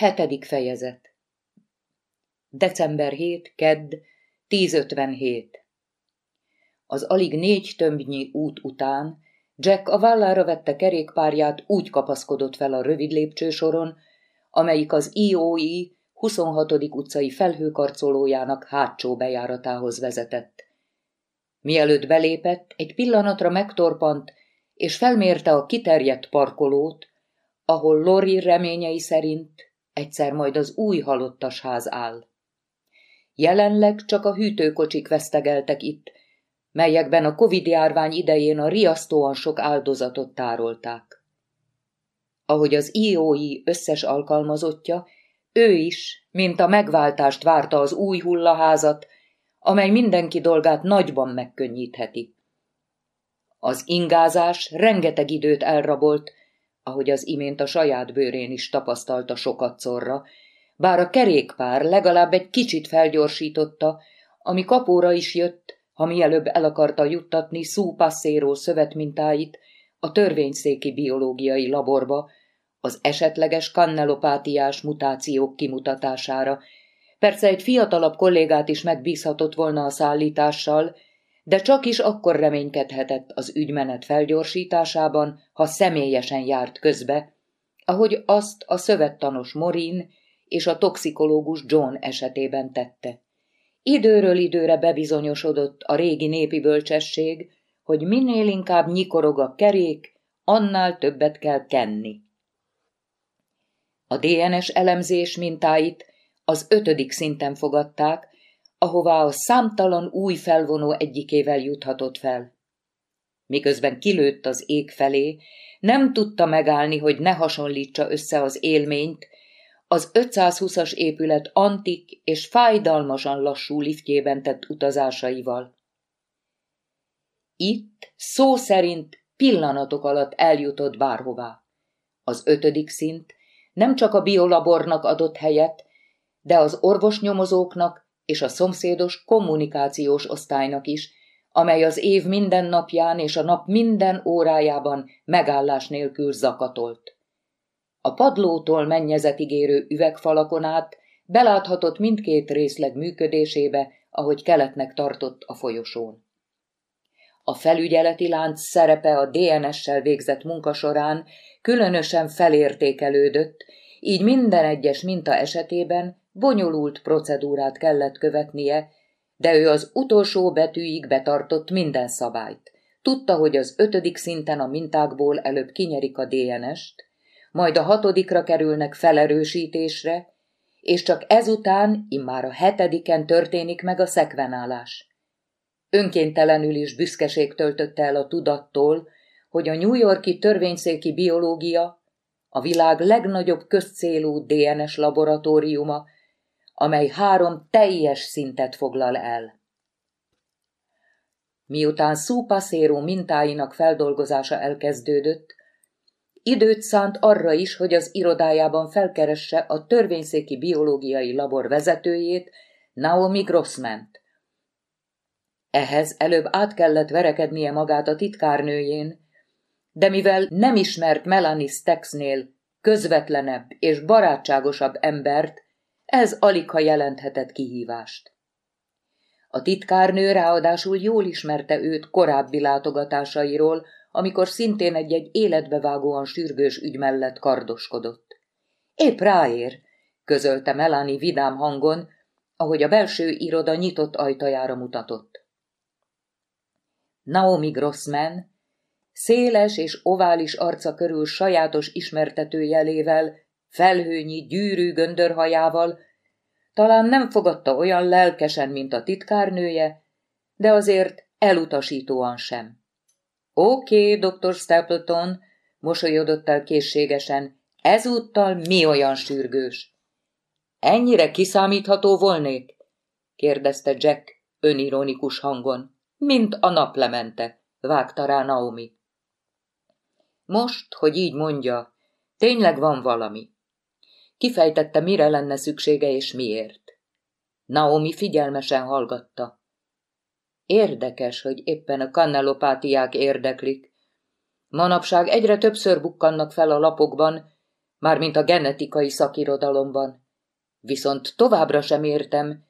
Hetedik fejezet December 7, Kedd, 10.57 Az alig négy tömbnyi út után Jack a vállára vette kerékpárját, úgy kapaszkodott fel a rövid lépcsősoron, amelyik az IOI 26. utcai felhőkarcolójának hátsó bejáratához vezetett. Mielőtt belépett, egy pillanatra megtorpant, és felmérte a kiterjedt parkolót, ahol Lori reményei szerint egyszer majd az új halottas ház áll. Jelenleg csak a hűtőkocsik vesztegeltek itt, melyekben a Covid-járvány idején a riasztóan sok áldozatot tárolták. Ahogy az IOI összes alkalmazottja, ő is, mint a megváltást várta az új hullaházat, amely mindenki dolgát nagyban megkönnyítheti. Az ingázás rengeteg időt elrabolt, ahogy az imént a saját bőrén is tapasztalta szorra, bár a kerékpár legalább egy kicsit felgyorsította, ami kapóra is jött, ha mielőbb el akarta juttatni Szú Passero szövetmintáit a törvényszéki biológiai laborba, az esetleges kannelopátiás mutációk kimutatására. Persze egy fiatalabb kollégát is megbízhatott volna a szállítással, de csak is akkor reménykedhetett az ügymenet felgyorsításában, ha személyesen járt közbe, ahogy azt a szövettanos Morin és a toxikológus John esetében tette. Időről időre bebizonyosodott a régi népi bölcsesség, hogy minél inkább nyikorog a kerék, annál többet kell kenni. A DNS elemzés mintáit az ötödik szinten fogadták, ahová a számtalan új felvonó egyikével juthatott fel. Miközben kilőtt az ég felé, nem tudta megállni, hogy ne hasonlítsa össze az élményt, az 520-as épület antik és fájdalmasan lassú liftjében tett utazásaival. Itt szó szerint pillanatok alatt eljutott bárhová. Az ötödik szint nem csak a biolabornak adott helyet, de az orvosnyomozóknak és a szomszédos kommunikációs osztálynak is, amely az év minden napján és a nap minden órájában megállás nélkül zakatolt. A padlótól mennyezetigérő üvegfalakon át beláthatott mindkét részleg működésébe, ahogy keletnek tartott a folyosón. A felügyeleti lánc szerepe a DNS-sel végzett munka során különösen felértékelődött, így minden egyes minta esetében bonyolult procedúrát kellett követnie, de ő az utolsó betűig betartott minden szabályt. Tudta, hogy az ötödik szinten a mintákból előbb kinyerik a DNS-t, majd a hatodikra kerülnek felerősítésre, és csak ezután, immár a hetediken történik meg a szekvenálás. Önkéntelenül is büszkeség töltötte el a tudattól, hogy a New Yorki törvényszéki biológia, a világ legnagyobb közcélú DNS laboratóriuma amely három teljes szintet foglal el. Miután szúpaszéró mintáinak feldolgozása elkezdődött, időt szánt arra is, hogy az irodájában felkeresse a törvényszéki biológiai labor vezetőjét, Naomi Grossment. Ehhez előbb át kellett verekednie magát a titkárnőjén, de mivel nem ismert Melanie Stexnél közvetlenebb és barátságosabb embert, ez alig ha jelenthetett kihívást. A titkárnő ráadásul jól ismerte őt korábbi látogatásairól, amikor szintén egy-egy életbevágóan sürgős ügy mellett kardoskodott. Épp ráér, közölte Melanie vidám hangon, ahogy a belső iroda nyitott ajtajára mutatott. Naomi Grossman, széles és ovális arca körül sajátos ismertetőjelével felhőnyi, gyűrű göndörhajával, talán nem fogadta olyan lelkesen, mint a titkárnője, de azért elutasítóan sem. Oké, okay, dr. Stapleton, mosolyodott el készségesen, ezúttal mi olyan sürgős? Ennyire kiszámítható volnék? kérdezte Jack önironikus hangon, mint a naplemente, vágta rá Naomi. Most, hogy így mondja, tényleg van valami. Kifejtette, mire lenne szüksége és miért. Naomi figyelmesen hallgatta. Érdekes, hogy éppen a kannelopátiák érdeklik. Manapság egyre többször bukkannak fel a lapokban, mármint a genetikai szakirodalomban. Viszont továbbra sem értem,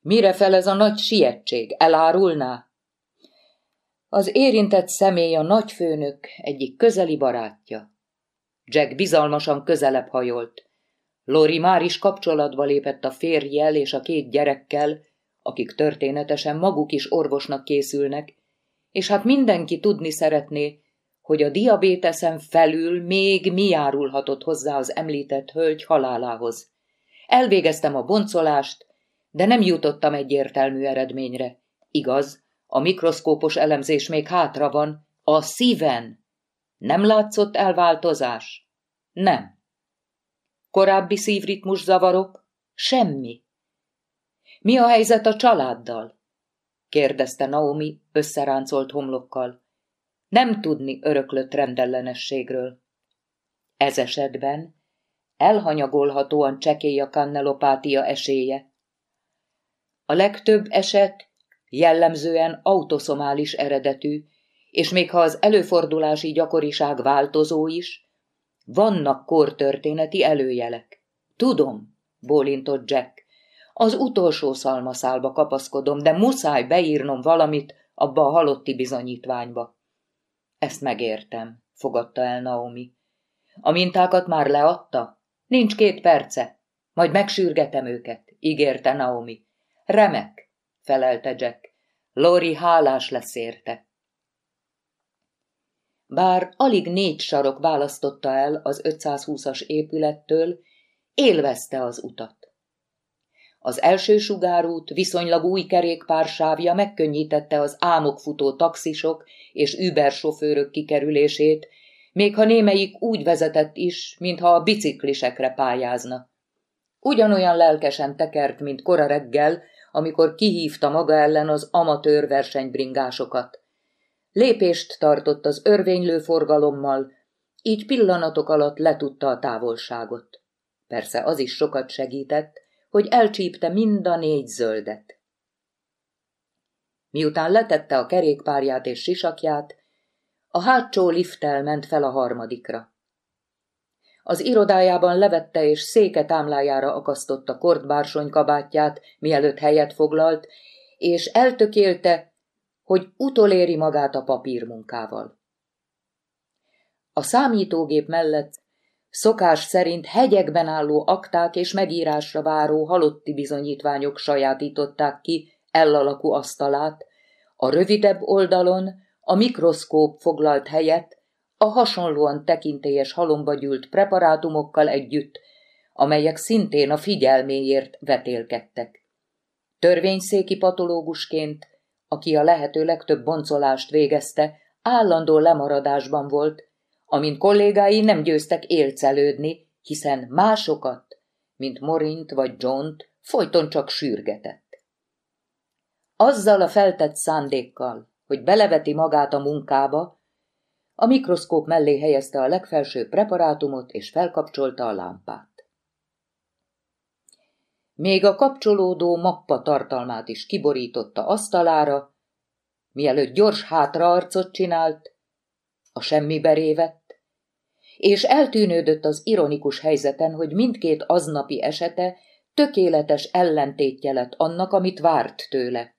mire fel ez a nagy sietség, elárulná? Az érintett személy a nagyfőnök egyik közeli barátja. Jack bizalmasan közelebb hajolt. Lori már is kapcsolatba lépett a férjjel és a két gyerekkel, akik történetesen maguk is orvosnak készülnek, és hát mindenki tudni szeretné, hogy a diabéteszen felül még mi járulhatott hozzá az említett hölgy halálához. Elvégeztem a boncolást, de nem jutottam egyértelmű eredményre. Igaz, a mikroszkópos elemzés még hátra van, a szíven. Nem látszott elváltozás? Nem. Korábbi szívritmus zavarok? Semmi. Mi a helyzet a családdal? kérdezte Naomi összeráncolt homlokkal. Nem tudni öröklött rendellenességről. Ez esetben elhanyagolhatóan csekély a kannelopátia esélye. A legtöbb eset jellemzően autoszomális eredetű, és még ha az előfordulási gyakoriság változó is, vannak kortörténeti előjelek. Tudom, bólintott Jack. Az utolsó szalmaszálba kapaszkodom, de muszáj beírnom valamit abba a halotti bizonyítványba. Ezt megértem, fogadta el Naomi. A mintákat már leadta? Nincs két perce. Majd megsürgetem őket, ígérte Naomi. Remek, felelte Jack. Lori hálás lesz érte. Bár alig négy sarok választotta el az 520-as épülettől, élvezte az utat. Az első sugárút viszonylag új kerékpársávja megkönnyítette az álmokfutó taxisok és Uber sofőrök kikerülését, még ha némelyik úgy vezetett is, mintha a biciklisekre pályázna. Ugyanolyan lelkesen tekert, mint kora reggel, amikor kihívta maga ellen az amatőr versenybringásokat. Lépést tartott az örvénylő forgalommal, így pillanatok alatt letudta a távolságot. Persze az is sokat segített, hogy elcsípte mind a négy zöldet. Miután letette a kerékpárját és sisakját, a hátsó lifttel ment fel a harmadikra. Az irodájában levette és széke támlájára akasztotta kortbársony kabátját, mielőtt helyet foglalt, és eltökélte, hogy utoléri magát a papírmunkával. A számítógép mellett szokás szerint hegyekben álló akták és megírásra váró halotti bizonyítványok sajátították ki ellalakú asztalát, a rövidebb oldalon a mikroszkóp foglalt helyet a hasonlóan tekintélyes halomba gyűlt preparátumokkal együtt, amelyek szintén a figyelméért vetélkedtek. Törvényszéki patológusként, aki a lehető legtöbb boncolást végezte, állandó lemaradásban volt, amint kollégái nem győztek élcelődni, hiszen másokat, mint Morint vagy Johnt, folyton csak sürgetett. Azzal a feltett szándékkal, hogy beleveti magát a munkába, a mikroszkóp mellé helyezte a legfelső preparátumot és felkapcsolta a lámpát. Még a kapcsolódó mappa tartalmát is kiborította asztalára, mielőtt gyors hátraarcot csinált, a semmibe révett, és eltűnődött az ironikus helyzeten, hogy mindkét aznapi esete tökéletes ellentétje lett annak, amit várt tőle.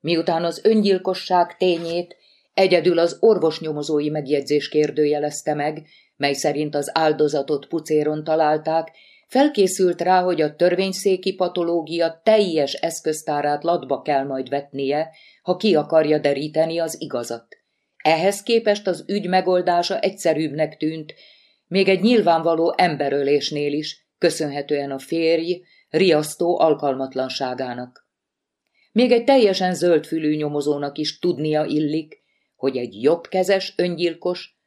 Miután az öngyilkosság tényét egyedül az orvosnyomozói megjegyzés kérdőjelezte meg, mely szerint az áldozatot pucéron találták, felkészült rá, hogy a törvényszéki patológia teljes eszköztárát latba kell majd vetnie, ha ki akarja deríteni az igazat. Ehhez képest az ügy megoldása egyszerűbbnek tűnt, még egy nyilvánvaló emberölésnél is, köszönhetően a férj riasztó alkalmatlanságának. Még egy teljesen zöldfülű nyomozónak is tudnia illik, hogy egy jobbkezes öngyilkos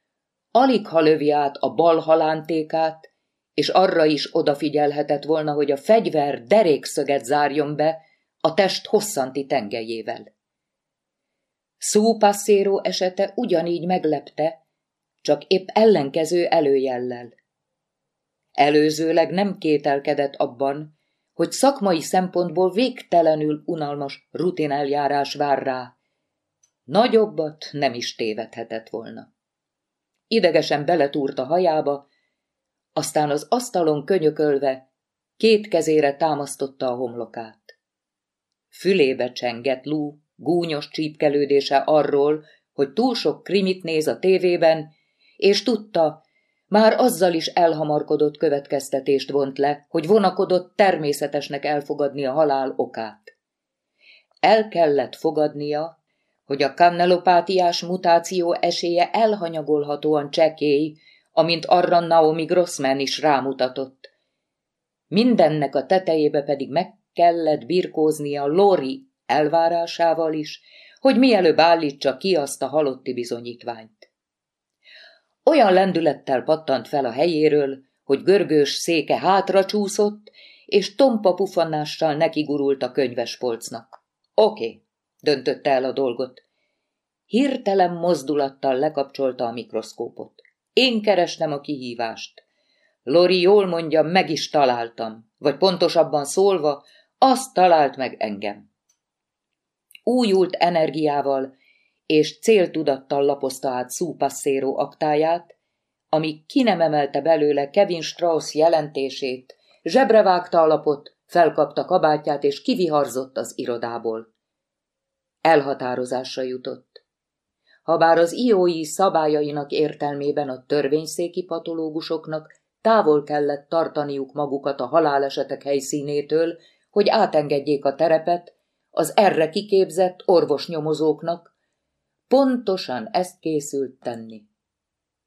alig ha lövi át a bal halántékát, és arra is odafigyelhetett volna, hogy a fegyver derékszöget zárjon be a test hosszanti tengelyével. Szó Passero esete ugyanígy meglepte, csak épp ellenkező előjellel. Előzőleg nem kételkedett abban, hogy szakmai szempontból végtelenül unalmas rutineljárás vár rá. Nagyobbat nem is tévedhetett volna. Idegesen beletúrt a hajába, aztán az asztalon könyökölve két kezére támasztotta a homlokát. Fülébe csengett Lú gúnyos csípkelődése arról, hogy túl sok krimit néz a tévében, és tudta, már azzal is elhamarkodott következtetést vont le, hogy vonakodott természetesnek elfogadni a halál okát. El kellett fogadnia, hogy a kannelopátiás mutáció esélye elhanyagolhatóan csekély, amint arra Naomi Grossman is rámutatott. Mindennek a tetejébe pedig meg kellett birkóznia Lori elvárásával is, hogy mielőbb állítsa ki azt a halotti bizonyítványt. Olyan lendülettel pattant fel a helyéről, hogy görgős széke hátra csúszott, és tompa pufannással nekigurult a könyvespolcnak. Oké, okay, döntötte el a dolgot. Hirtelen mozdulattal lekapcsolta a mikroszkópot. Én kerestem a kihívást. Lori jól mondja, meg is találtam, vagy pontosabban szólva, azt talált meg engem. Újult energiával és céltudattal lapozta át Szúpasszéró aktáját, ami ki nem emelte belőle Kevin Strauss jelentését, zsebre vágta a lapot, felkapta kabátját és kiviharzott az irodából. Elhatározásra jutott. Habár az IOI szabályainak értelmében a törvényszéki patológusoknak távol kellett tartaniuk magukat a halálesetek helyszínétől, hogy átengedjék a terepet az erre kiképzett orvosnyomozóknak, pontosan ezt készült tenni.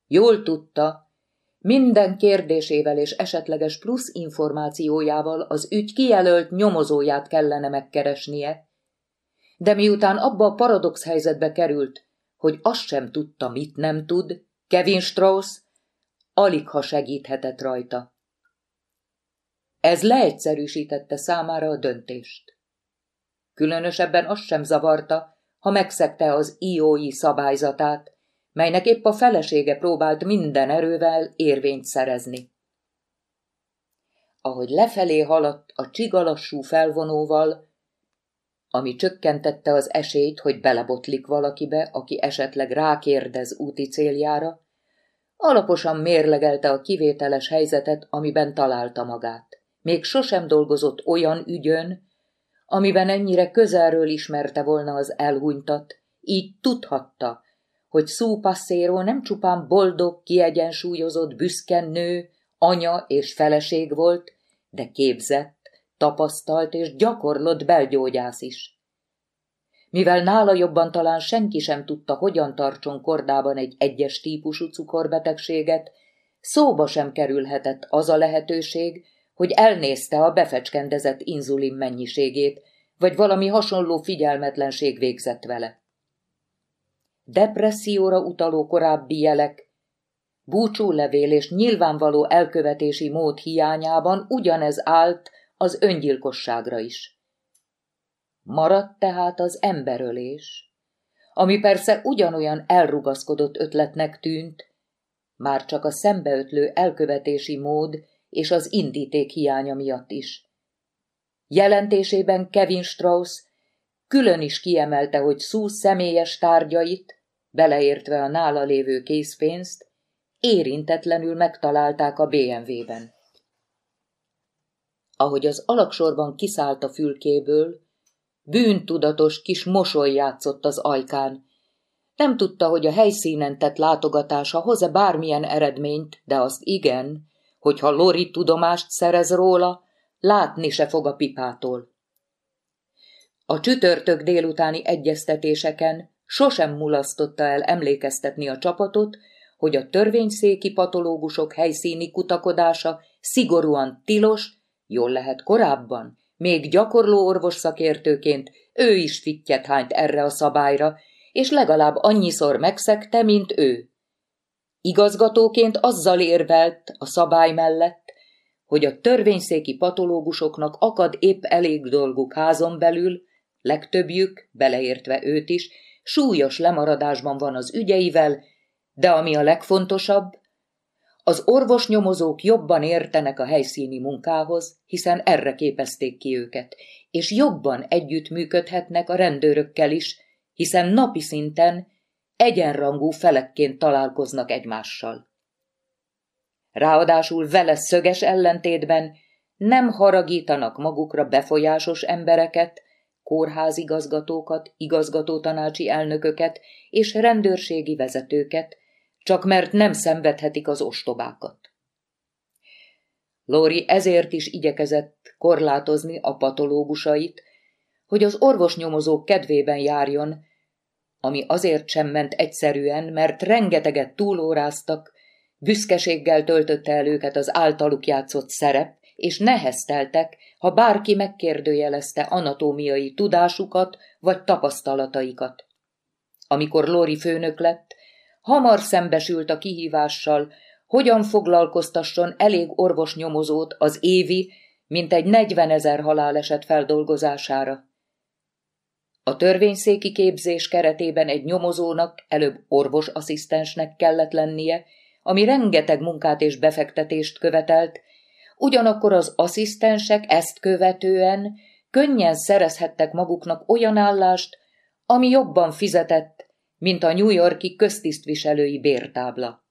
Jól tudta, minden kérdésével és esetleges plusz információjával az ügy kijelölt nyomozóját kellene megkeresnie, de miután abba a paradox helyzetbe került, hogy azt sem tudta, mit nem tud, Kevin Strauss alig ha segíthetett rajta. Ez leegyszerűsítette számára a döntést. Különösebben azt sem zavarta, ha megszegte az IOI szabályzatát, melynek épp a felesége próbált minden erővel érvényt szerezni. Ahogy lefelé haladt a csigalassú felvonóval, ami csökkentette az esélyt, hogy belebotlik valakibe, aki esetleg rákérdez úti céljára, alaposan mérlegelte a kivételes helyzetet, amiben találta magát. Még sosem dolgozott olyan ügyön, amiben ennyire közelről ismerte volna az elhunytat, így tudhatta, hogy Szú Passero nem csupán boldog, kiegyensúlyozott, büszken nő, anya és feleség volt, de képzett, tapasztalt és gyakorlott belgyógyász is. Mivel nála jobban talán senki sem tudta, hogyan tartson kordában egy egyes típusú cukorbetegséget, szóba sem kerülhetett az a lehetőség, hogy elnézte a befecskendezett inzulin mennyiségét, vagy valami hasonló figyelmetlenség végzett vele. Depresszióra utaló korábbi jelek, búcsúlevél és nyilvánvaló elkövetési mód hiányában ugyanez állt az öngyilkosságra is. Maradt tehát az emberölés, ami persze ugyanolyan elrugaszkodott ötletnek tűnt, már csak a szembeötlő elkövetési mód és az indíték hiánya miatt is. Jelentésében Kevin Strauss külön is kiemelte, hogy Szú személyes tárgyait, beleértve a nála lévő készpénzt, érintetlenül megtalálták a BMW-ben. Ahogy az alaksorban kiszállt a fülkéből, bűntudatos kis mosoly játszott az ajkán. Nem tudta, hogy a helyszínen tett látogatása hoz-e bármilyen eredményt, de azt igen, hogyha Lori tudomást szerez róla, látni se fog a pipától. A csütörtök délutáni egyeztetéseken sosem mulasztotta el emlékeztetni a csapatot, hogy a törvényszéki patológusok helyszíni kutakodása szigorúan tilos, jól lehet korábban, még gyakorló orvos szakértőként ő is fittyet hányt erre a szabályra, és legalább annyiszor megszegte, mint ő. Igazgatóként azzal érvelt a szabály mellett, hogy a törvényszéki patológusoknak akad épp elég dolguk házon belül, legtöbbjük, beleértve őt is, súlyos lemaradásban van az ügyeivel, de ami a legfontosabb, az orvosnyomozók jobban értenek a helyszíni munkához, hiszen erre képezték ki őket, és jobban együttműködhetnek a rendőrökkel is, hiszen napi szinten egyenrangú felekként találkoznak egymással. Ráadásul vele szöges ellentétben nem haragítanak magukra befolyásos embereket, kórházigazgatókat, igazgatótanácsi elnököket és rendőrségi vezetőket, csak mert nem szenvedhetik az ostobákat. Lori ezért is igyekezett korlátozni a patológusait, hogy az orvosnyomozók kedvében járjon, ami azért sem ment egyszerűen, mert rengeteget túlóráztak, büszkeséggel töltötte el őket az általuk játszott szerep, és nehezteltek, ha bárki megkérdőjelezte anatómiai tudásukat vagy tapasztalataikat. Amikor Lori főnök lett, hamar szembesült a kihívással, hogyan foglalkoztasson elég orvosnyomozót az évi, mintegy 40 ezer haláleset feldolgozására. A törvényszéki képzés keretében egy nyomozónak előbb orvosasszisztensnek kellett lennie, ami rengeteg munkát és befektetést követelt, ugyanakkor az asszisztensek ezt követően könnyen szerezhettek maguknak olyan állást, ami jobban fizetett, mint a New Yorki köztisztviselői bértábla.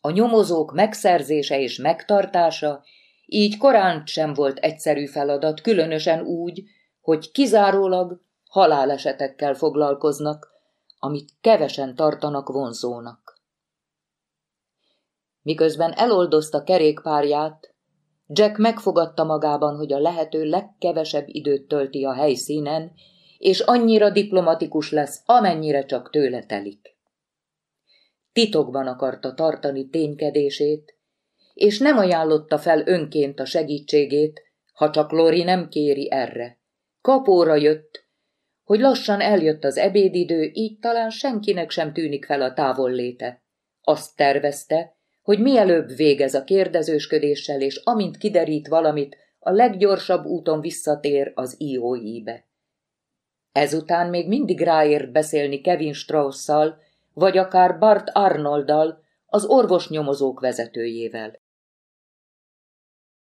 A nyomozók megszerzése és megtartása így korán sem volt egyszerű feladat, különösen úgy, hogy kizárólag halálesetekkel foglalkoznak, amit kevesen tartanak vonzónak. Miközben eloldozta kerékpárját, Jack megfogadta magában, hogy a lehető legkevesebb időt tölti a helyszínen, és annyira diplomatikus lesz, amennyire csak tőle telik. Titokban akarta tartani ténykedését, és nem ajánlotta fel önként a segítségét, ha csak Lori nem kéri erre. Kapóra jött, hogy lassan eljött az ebédidő, így talán senkinek sem tűnik fel a távolléte. Azt tervezte, hogy mielőbb végez a kérdezősködéssel, és amint kiderít valamit, a leggyorsabb úton visszatér az IOI-be. Ezután még mindig ráért beszélni Kevin Strausszal, vagy akár Bart Arnolddal, az orvosnyomozók vezetőjével.